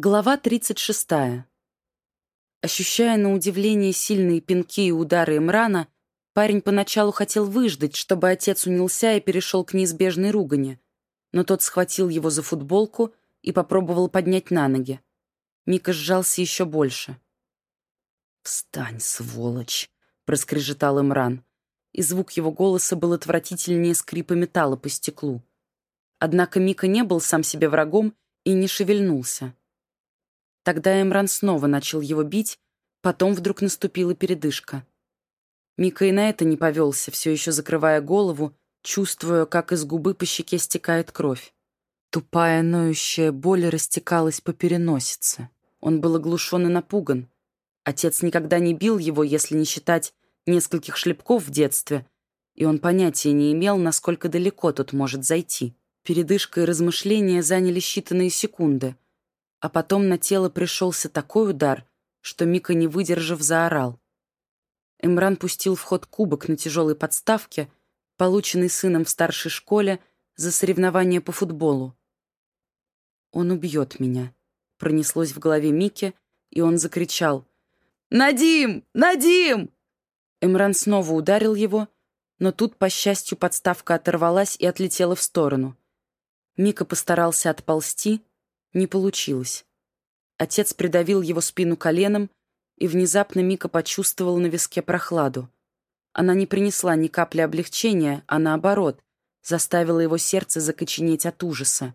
Глава 36. Ощущая на удивление сильные пинки и удары Имрана, парень поначалу хотел выждать, чтобы отец унялся и перешел к неизбежной ругани, но тот схватил его за футболку и попробовал поднять на ноги. Мика сжался еще больше. «Встань, сволочь!» — проскрежетал Имран, и звук его голоса был отвратительнее скрипа металла по стеклу. Однако Мика не был сам себе врагом и не шевельнулся. Тогда Эмран снова начал его бить, потом вдруг наступила передышка. Мика и на это не повелся, все еще закрывая голову, чувствуя, как из губы по щеке стекает кровь. Тупая, ноющая боль растекалась по переносице. Он был оглушен и напуган. Отец никогда не бил его, если не считать нескольких шлепков в детстве, и он понятия не имел, насколько далеко тот может зайти. Передышка и размышления заняли считанные секунды — а потом на тело пришелся такой удар, что Мика, не выдержав, заорал. Эмран пустил в ход кубок на тяжелой подставке, полученный сыном в старшей школе за соревнование по футболу. «Он убьет меня», — пронеслось в голове Мики, и он закричал. «Надим! Надим!» Эмран снова ударил его, но тут, по счастью, подставка оторвалась и отлетела в сторону. Мика постарался отползти, не получилось. Отец придавил его спину коленом, и внезапно Мика почувствовал на виске прохладу. Она не принесла ни капли облегчения, а наоборот, заставила его сердце закоченеть от ужаса.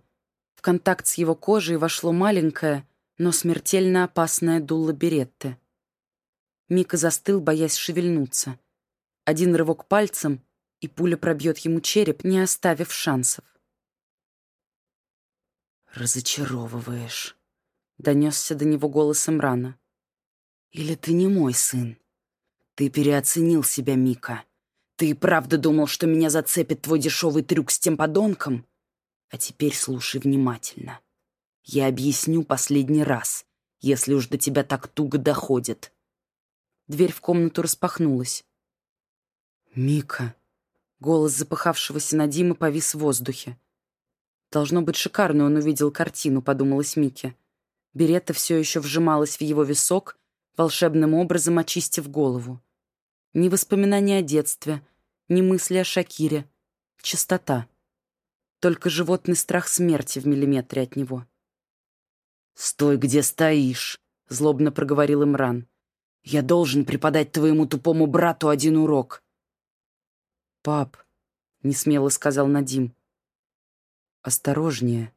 В контакт с его кожей вошло маленькое, но смертельно опасное дуло Беретты. Мика застыл, боясь шевельнуться. Один рывок пальцем, и пуля пробьет ему череп, не оставив шансов. «Разочаровываешь», — донесся до него голосом рано. «Или ты не мой сын? Ты переоценил себя, Мика. Ты и правда думал, что меня зацепит твой дешевый трюк с тем подонком? А теперь слушай внимательно. Я объясню последний раз, если уж до тебя так туго доходит». Дверь в комнату распахнулась. «Мика!» Голос запыхавшегося Надима повис в воздухе. Должно быть, шикарную он увидел картину, подумалась Микки. Беретта все еще вжималась в его висок, волшебным образом очистив голову. Ни воспоминания о детстве, ни мысли о Шакире. Чистота. Только животный страх смерти в миллиметре от него. «Стой, где стоишь», — злобно проговорил Имран. «Я должен преподать твоему тупому брату один урок». «Пап», — несмело сказал Надим, осторожнее.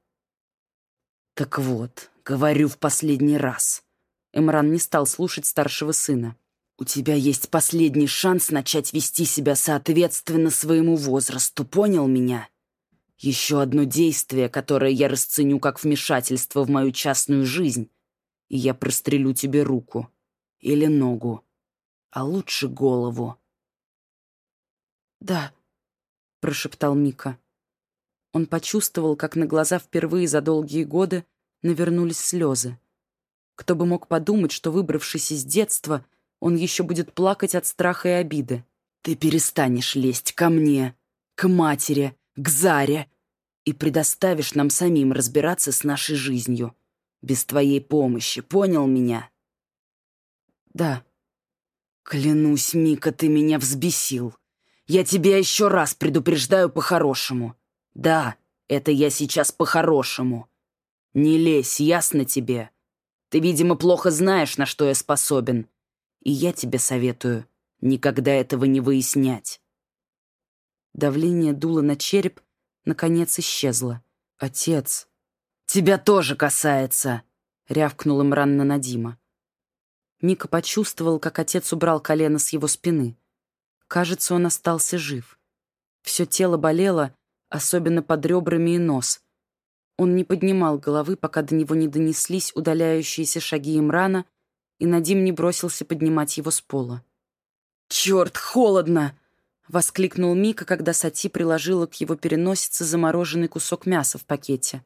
Так вот, говорю в последний раз. Эмран не стал слушать старшего сына. У тебя есть последний шанс начать вести себя соответственно своему возрасту, понял меня? Еще одно действие, которое я расценю как вмешательство в мою частную жизнь, и я прострелю тебе руку или ногу, а лучше голову. «Да», — прошептал Мика. Он почувствовал, как на глаза впервые за долгие годы навернулись слезы. Кто бы мог подумать, что, выбравшись из детства, он еще будет плакать от страха и обиды. «Ты перестанешь лезть ко мне, к матери, к Заре и предоставишь нам самим разбираться с нашей жизнью. Без твоей помощи, понял меня?» «Да». «Клянусь, Мика, ты меня взбесил. Я тебя еще раз предупреждаю по-хорошему. Да, это я сейчас по-хорошему. Не лезь, ясно тебе? Ты, видимо, плохо знаешь, на что я способен. И я тебе советую никогда этого не выяснять. Давление дуло на череп, наконец исчезло. «Отец!» «Тебя тоже касается!» — рявкнул Имран на Надима. Мика почувствовал, как отец убрал колено с его спины. Кажется, он остался жив. Все тело болело, особенно под ребрами и нос. Он не поднимал головы, пока до него не донеслись удаляющиеся шаги Имрана, и Надим не бросился поднимать его с пола. «Черт, холодно!» — воскликнул Мика, когда Сати приложила к его переносице замороженный кусок мяса в пакете.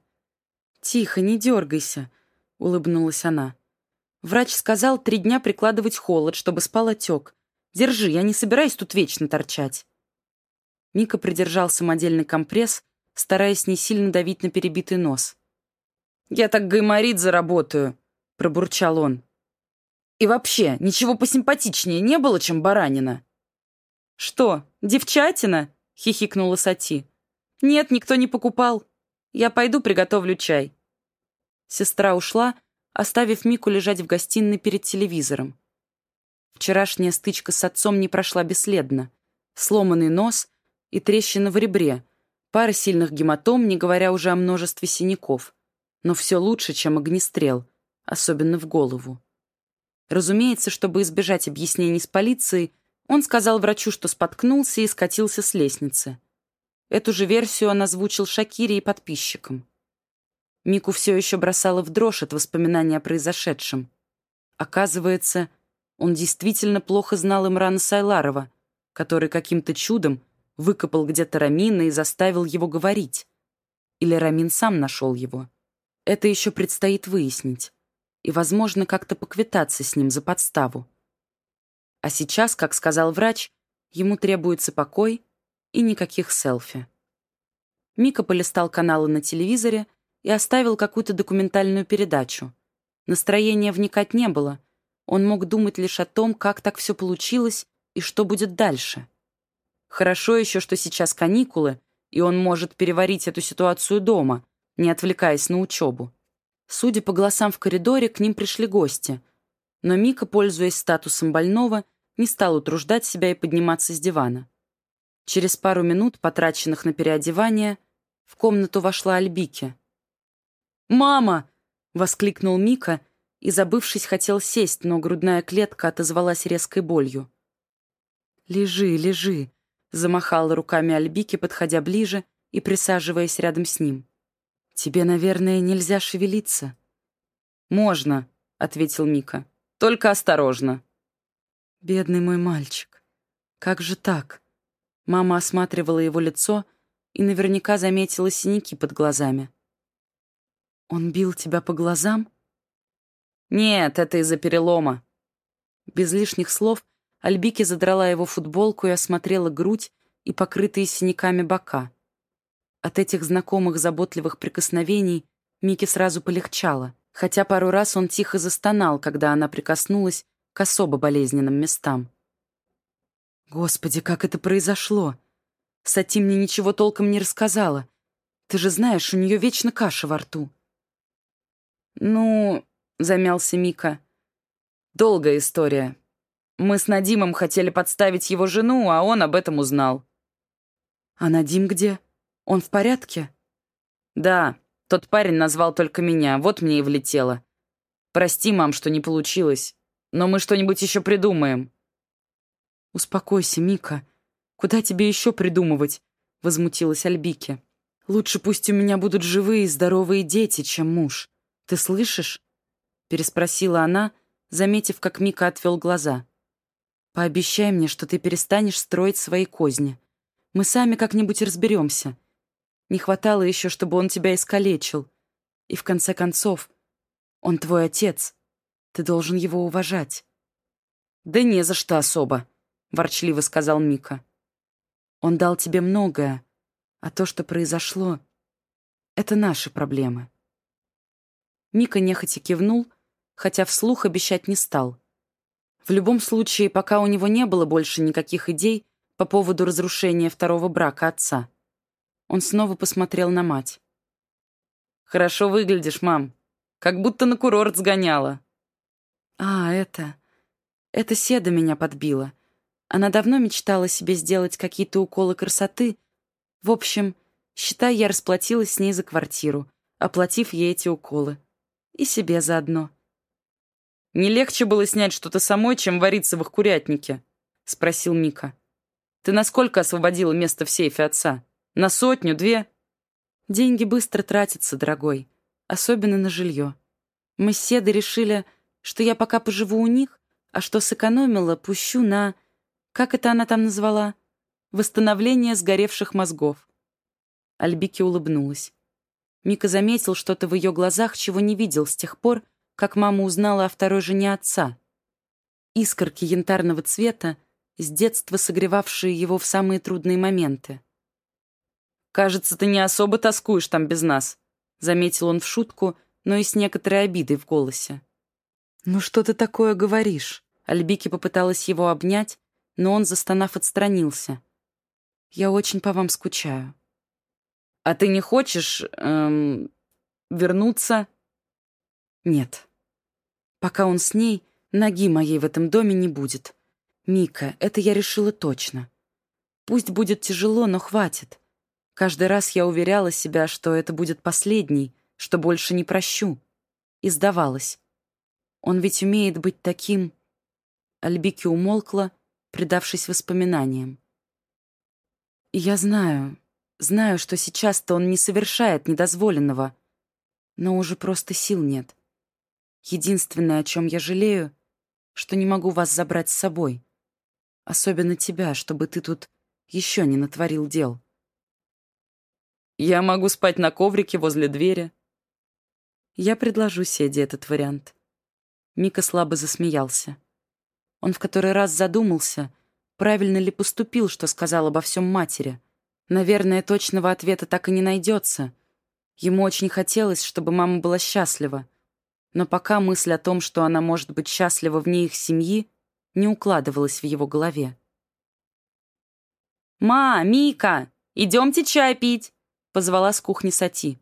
«Тихо, не дергайся», — улыбнулась она. «Врач сказал три дня прикладывать холод, чтобы спал отек. Держи, я не собираюсь тут вечно торчать». Мика придержал самодельный компресс, стараясь не сильно давить на перебитый нос. «Я так гайморит заработаю», — пробурчал он. «И вообще, ничего посимпатичнее не было, чем баранина». «Что, девчатина?» — хихикнула Сати. «Нет, никто не покупал. Я пойду приготовлю чай». Сестра ушла, оставив Мику лежать в гостиной перед телевизором. Вчерашняя стычка с отцом не прошла бесследно. Сломанный нос и трещина в ребре, пара сильных гематом, не говоря уже о множестве синяков. Но все лучше, чем огнестрел, особенно в голову. Разумеется, чтобы избежать объяснений с полицией, он сказал врачу, что споткнулся и скатился с лестницы. Эту же версию он озвучил Шакире и подписчикам. Мику все еще бросала в дрожь от воспоминания о произошедшем. Оказывается, он действительно плохо знал Имрана Сайларова, который каким-то чудом выкопал где-то Рамина и заставил его говорить. Или Рамин сам нашел его. Это еще предстоит выяснить. И, возможно, как-то поквитаться с ним за подставу. А сейчас, как сказал врач, ему требуется покой и никаких селфи. Мика полистал каналы на телевизоре и оставил какую-то документальную передачу. Настроения вникать не было. Он мог думать лишь о том, как так все получилось и что будет дальше. Хорошо еще, что сейчас каникулы, и он может переварить эту ситуацию дома, не отвлекаясь на учебу. Судя по голосам в коридоре, к ним пришли гости. Но Мика, пользуясь статусом больного, не стал утруждать себя и подниматься с дивана. Через пару минут, потраченных на переодевание, в комнату вошла Альбики. «Мама!» — воскликнул Мика и, забывшись, хотел сесть, но грудная клетка отозвалась резкой болью. «Лежи, лежи», — замахала руками Альбики, подходя ближе и присаживаясь рядом с ним. «Тебе, наверное, нельзя шевелиться». «Можно», — ответил Мика. «Только осторожно». «Бедный мой мальчик. Как же так?» Мама осматривала его лицо и наверняка заметила синяки под глазами. «Он бил тебя по глазам?» «Нет, это из-за перелома». Без лишних слов Альбики задрала его футболку и осмотрела грудь и покрытые синяками бока. От этих знакомых заботливых прикосновений Мике сразу полегчало, хотя пару раз он тихо застонал, когда она прикоснулась к особо болезненным местам. Господи, как это произошло? Сати мне ничего толком не рассказала. Ты же знаешь, у нее вечно каша во рту. Ну, замялся Мика. Долгая история. Мы с Надимом хотели подставить его жену, а он об этом узнал. А Надим где? Он в порядке? Да, тот парень назвал только меня, вот мне и влетело. Прости, мам, что не получилось, но мы что-нибудь еще придумаем. «Успокойся, Мика. Куда тебе еще придумывать?» — возмутилась Альбике. «Лучше пусть у меня будут живые и здоровые дети, чем муж. Ты слышишь?» — переспросила она, заметив, как Мика отвел глаза. «Пообещай мне, что ты перестанешь строить свои козни. Мы сами как-нибудь разберемся. Не хватало еще, чтобы он тебя искалечил. И в конце концов, он твой отец. Ты должен его уважать». «Да не за что особо», — ворчливо сказал Мика. «Он дал тебе многое, а то, что произошло, — это наши проблемы». Мика нехотя кивнул, хотя вслух обещать не стал. В любом случае, пока у него не было больше никаких идей по поводу разрушения второго брака отца. Он снова посмотрел на мать. «Хорошо выглядишь, мам. Как будто на курорт сгоняла». «А, это... Это Седа меня подбила. Она давно мечтала себе сделать какие-то уколы красоты. В общем, считай, я расплатилась с ней за квартиру, оплатив ей эти уколы. И себе заодно. «Не легче было снять что-то самой, чем вариться в их курятнике?» — спросил Мика. «Ты насколько освободила место в сейфе отца? На сотню, две?» «Деньги быстро тратятся, дорогой, особенно на жилье. Мы с Седой решили, что я пока поживу у них, а что сэкономила, пущу на...» Как это она там назвала? Восстановление сгоревших мозгов. Альбики улыбнулась. Мика заметил что-то в ее глазах, чего не видел с тех пор, как мама узнала о второй жене отца. Искорки янтарного цвета, с детства согревавшие его в самые трудные моменты. «Кажется, ты не особо тоскуешь там без нас», — заметил он в шутку, но и с некоторой обидой в голосе. «Ну что ты такое говоришь?» Альбики попыталась его обнять, но он, застонав, отстранился. «Я очень по вам скучаю». «А ты не хочешь... Эм, вернуться?» «Нет. Пока он с ней, ноги моей в этом доме не будет. Мика, это я решила точно. Пусть будет тяжело, но хватит. Каждый раз я уверяла себя, что это будет последний, что больше не прощу. И сдавалась. Он ведь умеет быть таким... Альбики умолкла, предавшись воспоминаниям. Я знаю, знаю, что сейчас-то он не совершает недозволенного, но уже просто сил нет. Единственное, о чем я жалею, что не могу вас забрать с собой. Особенно тебя, чтобы ты тут еще не натворил дел. Я могу спать на коврике возле двери. Я предложу Седе этот вариант. Мика слабо засмеялся. Он в который раз задумался, правильно ли поступил, что сказал обо всем матери. Наверное, точного ответа так и не найдется. Ему очень хотелось, чтобы мама была счастлива. Но пока мысль о том, что она может быть счастлива вне их семьи, не укладывалась в его голове. «Ма, Мика, идемте чай пить!» — позвала с кухни Сати.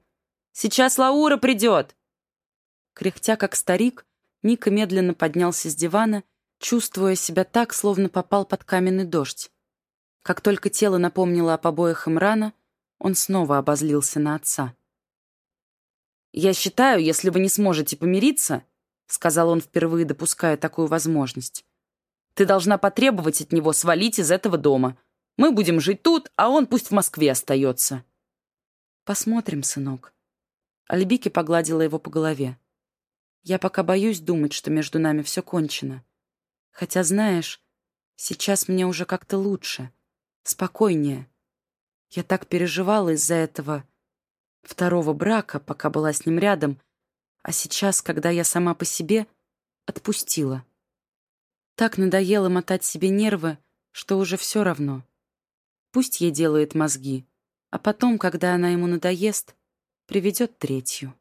«Сейчас Лаура придет!» Кряхтя, как старик, Мика медленно поднялся с дивана, чувствуя себя так, словно попал под каменный дождь. Как только тело напомнило о побоях Имрана, он снова обозлился на отца. «Я считаю, если вы не сможете помириться», — сказал он, впервые допуская такую возможность, «ты должна потребовать от него свалить из этого дома. Мы будем жить тут, а он пусть в Москве остается». «Посмотрим, сынок». Альбики погладила его по голове. «Я пока боюсь думать, что между нами все кончено. Хотя, знаешь, сейчас мне уже как-то лучше, спокойнее. Я так переживала из-за этого второго брака, пока была с ним рядом, а сейчас, когда я сама по себе, отпустила. Так надоело мотать себе нервы, что уже все равно. Пусть ей делает мозги, а потом, когда она ему надоест, приведет третью.